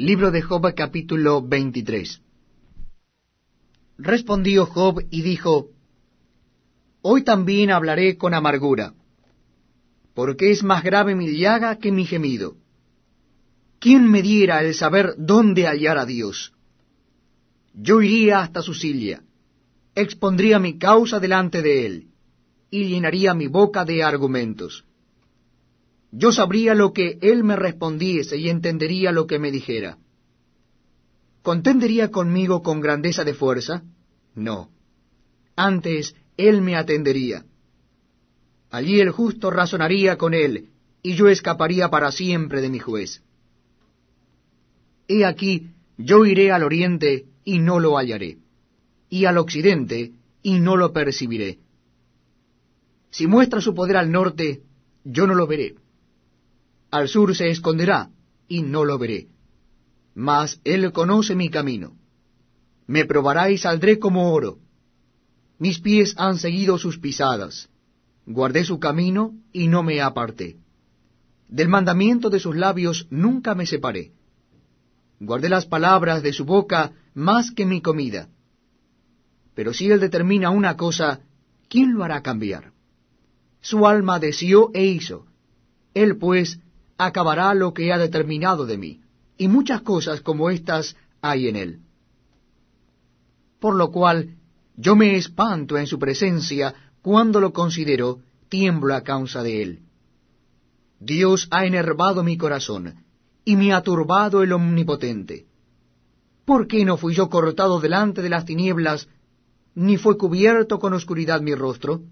Libro de Job capítulo 23 Respondió Job y dijo, Hoy también hablaré con amargura, porque es más grave mi llaga que mi gemido. ¿Quién me diera el saber dónde hallar a Dios? Yo iría hasta su silla, expondría mi causa delante de él, y llenaría mi boca de argumentos. Yo sabría lo que él me respondiese y entendería lo que me dijera. ¿Contendería conmigo con grandeza de fuerza? No. Antes él me atendería. Allí el justo razonaría con él, y yo escaparía para siempre de mi juez. He aquí, yo iré al oriente y no lo hallaré, y al occidente y no lo percibiré. Si muestra su poder al norte, yo no lo veré. Al sur se esconderá, y no lo veré mas él conoce mi camino. Me probará y saldré como oro. Mis pies han seguido sus pisadas. Guardé su camino y no me aparté. Del mandamiento de sus labios nunca me separé. Guardé las palabras de su boca más que mi comida. Pero si él determina una cosa, ¿quién lo hará cambiar? Su alma deseó e hizo. Él pues acabará lo que ha determinado de mí y muchas cosas como estas hay en él. Por lo cual yo me espanto en su presencia, cuando lo considero, tiemblo a causa de él. Dios ha enervado mi corazón, y me ha turbado el omnipotente. ¿Por qué no fui yo cortado delante de las tinieblas, ni fue cubierto con oscuridad mi rostro?